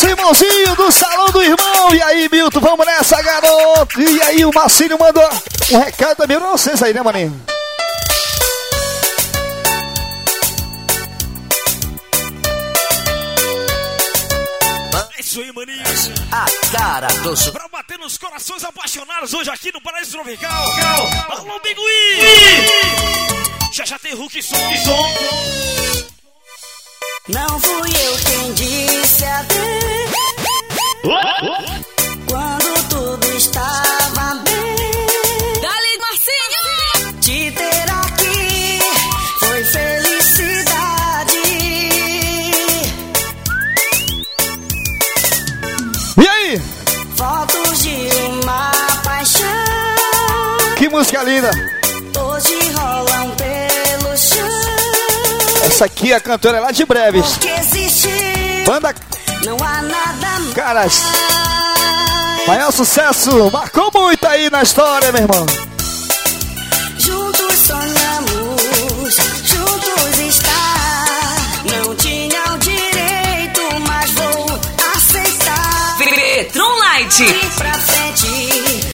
Simãozinho do Salão do Irmão. E aí, Milton, vamos nessa, garoto. E aí, o Marcinho mandou um recado também pra vocês aí, né, maninho? É isso aí, maninhos. A cara do show. Pra bater nos corações apaixonados hoje aqui no Paraíso Tropical. Alô, Bigui! Já já tem Hulk som, som. Não fui eu quem disse adeus. Quando tudo estava bem. Dali, Marcinho! Te ter aqui foi felicidade. E aí? Fotos de uma paixão. Que música linda. Hoje rolam pelo chão. Essa aqui, a cantora é lá de Breves. Que existe, Banda não há nada mais. Caras. Maior sucesso. Marcou muito aí na história, meu irmão. Juntos sonhamos, juntos estar. Não tinha o direito, mas vou aceitar. Petron Light.